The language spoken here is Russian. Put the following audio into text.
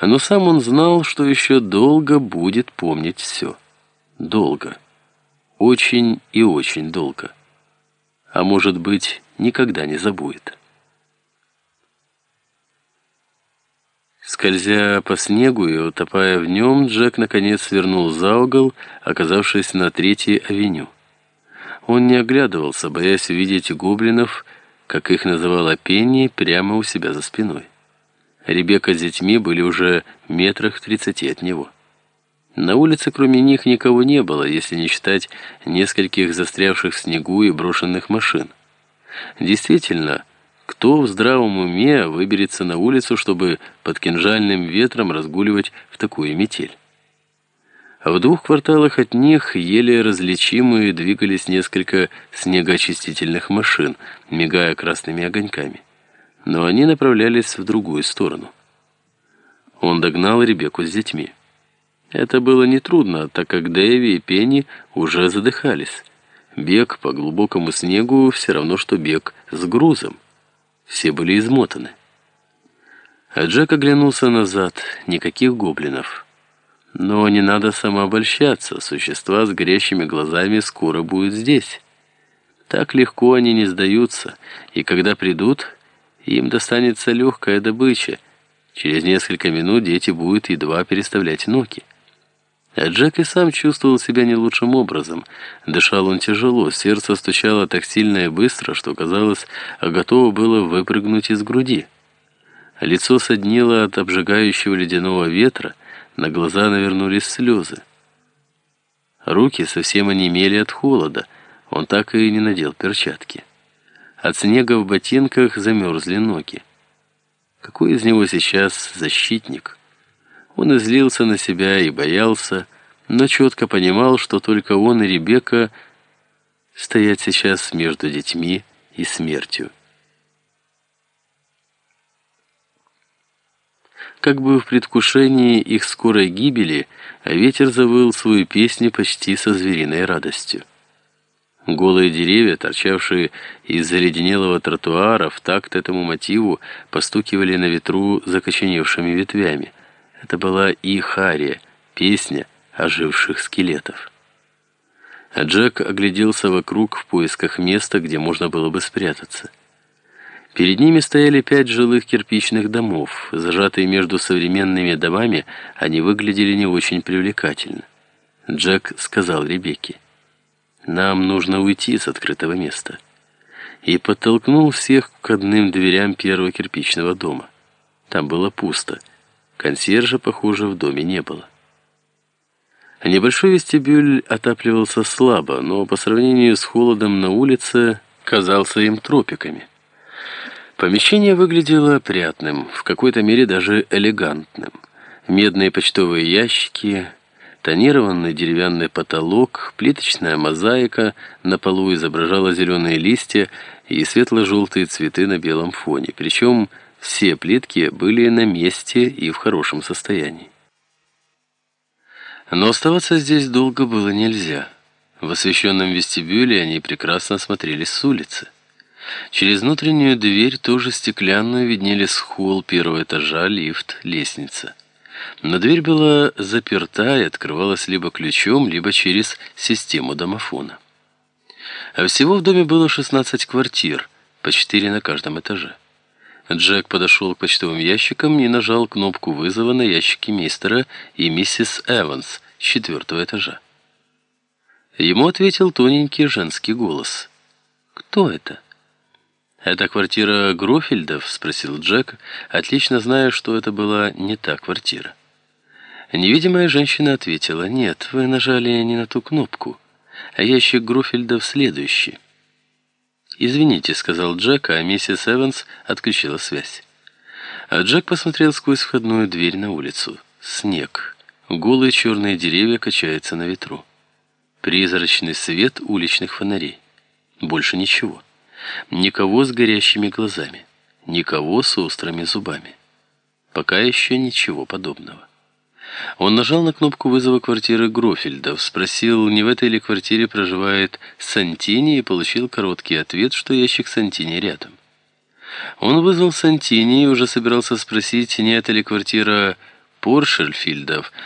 Но сам он знал, что еще долго будет помнить все. Долго. Очень и очень долго. А может быть, никогда не забудет. Скользя по снегу и утопая в нем, Джек наконец свернул за угол, оказавшись на Третьей авеню. Он не оглядывался, боясь увидеть гоблинов, как их называла Пенни, прямо у себя за спиной. Ребекка с детьми были уже метрах в тридцати от него. На улице кроме них никого не было, если не считать нескольких застрявших в снегу и брошенных машин. Действительно, кто в здравом уме выберется на улицу, чтобы под кинжальным ветром разгуливать в такую метель? А в двух кварталах от них еле различимые двигались несколько снегоочистительных машин, мигая красными огоньками но они направлялись в другую сторону. Он догнал Ребекку с детьми. Это было нетрудно, так как Дэви и Пенни уже задыхались. Бег по глубокому снегу все равно, что бег с грузом. Все были измотаны. А Джек оглянулся назад. Никаких гоблинов. Но не надо самообольщаться. Существа с горящими глазами скоро будут здесь. Так легко они не сдаются. И когда придут, им достанется легкая добыча. Через несколько минут дети будут едва переставлять ноги. А Джек и сам чувствовал себя не лучшим образом. Дышал он тяжело, сердце стучало так сильно и быстро, что, казалось, готово было выпрыгнуть из груди. Лицо соднило от обжигающего ледяного ветра, на глаза навернулись слезы. Руки совсем онемели от холода, он так и не надел перчатки. От снега в ботинках замерзли ноги. Какой из него сейчас защитник? Он излился на себя и боялся, но четко понимал, что только он и Ребекка стоят сейчас между детьми и смертью. Как бы в предвкушении их скорой гибели, ветер завыл свою песню почти со звериной радостью. Голые деревья, торчавшие из заледенелого тротуара, в такт этому мотиву постукивали на ветру закоченевшими ветвями. Это была и Хария, песня оживших скелетов. А Джек огляделся вокруг в поисках места, где можно было бы спрятаться. Перед ними стояли пять жилых кирпичных домов. Зажатые между современными домами, они выглядели не очень привлекательно. Джек сказал Ребекке. Нам нужно уйти с открытого места. И подтолкнул всех к одним дверям первого кирпичного дома. Там было пусто. Консьержа, похоже, в доме не было. Небольшой вестибюль отапливался слабо, но по сравнению с холодом на улице казался им тропиками. Помещение выглядело опрятным, в какой-то мере даже элегантным. Медные почтовые ящики, Тонированный деревянный потолок, плиточная мозаика на полу изображала зеленые листья и светло-желтые цветы на белом фоне. Причем все плитки были на месте и в хорошем состоянии. Но оставаться здесь долго было нельзя. В освещенном вестибюле они прекрасно смотрелись с улицы. Через внутреннюю дверь, тоже стеклянную, виднелись холл первого этажа, лифт, лестница. Но дверь была заперта и открывалась либо ключом, либо через систему домофона. А всего в доме было 16 квартир, по 4 на каждом этаже. Джек подошел к почтовым ящикам и нажал кнопку вызова на ящике мистера и миссис Эванс четвертого этажа. Ему ответил тоненький женский голос. «Кто это?» «Это квартира Грофельдов?» — спросил Джек, отлично зная, что это была не та квартира. Невидимая женщина ответила, «Нет, вы нажали не на ту кнопку, а ящик Грофельдов следующий». «Извините», — сказал Джек, а миссис Эванс отключила связь. А Джек посмотрел сквозь входную дверь на улицу. Снег. Голые черные деревья качаются на ветру. Призрачный свет уличных фонарей. Больше ничего. Никого с горящими глазами. Никого с острыми зубами. Пока еще ничего подобного. Он нажал на кнопку вызова квартиры Грофельдов, спросил, не в этой ли квартире проживает Сантини, и получил короткий ответ, что ящик Сантини рядом. Он вызвал Сантини и уже собирался спросить, не это ли квартира Поршельфильдов